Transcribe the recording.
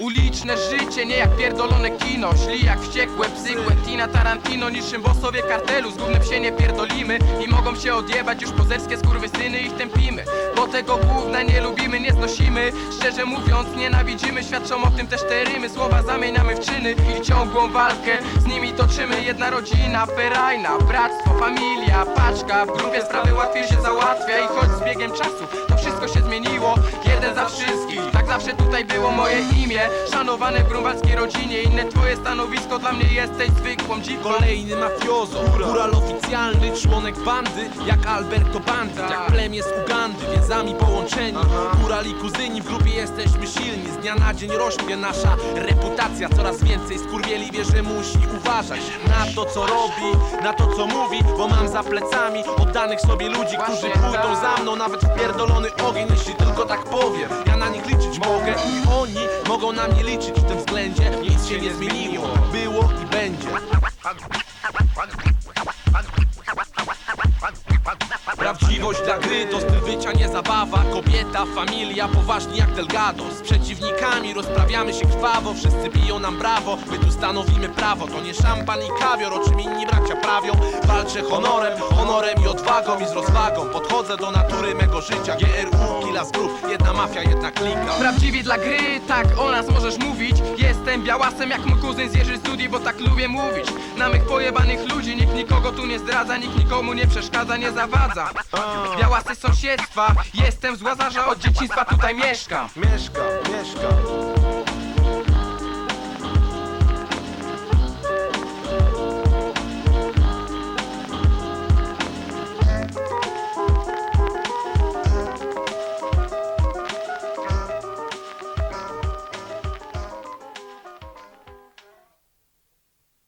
Uliczne życie, nie jak pierdolone kino. Szli jak wściekłe psy Quentina Tarantino Niczym bossowie kartelu. Z gównem się nie pierdolimy I mogą się odjebać już pozerskie skurwysyny Ich tępimy. Bo tego gówna nie lubimy, nie znosimy. Szczerze mówiąc nienawidzimy Świadczą o tym też te rymy. Słowa zamieniamy w czyny I ciągłą walkę. Z nimi toczymy Jedna rodzina, ferajna Bractwo, familia, paczka. W grupie sprawy łatwiej się załatwia I choć z biegiem czasu to wszystko się zmieniło Jeden za wszystkich, tak zawsze tutaj było moje imię Szanowane w grunwaldzkiej rodzinie. Inne twoje stanowisko, dla mnie jesteś zwykłą dziwką. Kolejny mafiozo, góral oficjalny, członek bandy Jak Alberto Bandit, jak plemię z Ugandy Więzami połączeni, góral i kuzyni W grupie jesteśmy silni, z dnia na dzień rośnie nasza reputacja. Coraz więcej skurwieli wie, że musi uważać Na to co robi, na to co mówi Bo mam za plecami oddanych sobie ludzi Którzy pójdą tak. za mną Nawet w pierdolony ogień, jeśli tylko tak powiem. Ja na nich liczyć mogę i oni mogą na mnie liczyć. W tym względzie nic się nie zmieniło Prawdziwość dla gry to styl bycia, nie zabawa. Kobieta, familia, poważni jak Delgado. Z przeciwnikami rozprawiamy się krwawo. Wszyscy biją nam brawo, my tu stanowimy prawo. To nie szampan i kawior, o czym inni bracia prawią. Walczę honorem, honorem i odwagą i z rozwagą. Podchodzę do natury mego życia. GRU, kila z grup, jedna mafia, jedna klika. Prawdziwi dla gry, tak o nas możesz mówić Jestem białasem jak mój kuzyn z Jerzy Studi Bo tak lubię mówić. Na mych pojebanych ludzi Nikt nikogo tu nie zdradza Nikt nikomu nie przeszkadza, nie zawadza. Białasy sąsiedztwa Jestem z Łazarza, od dzieciństwa tutaj mieszkam. Mieszka, mieszka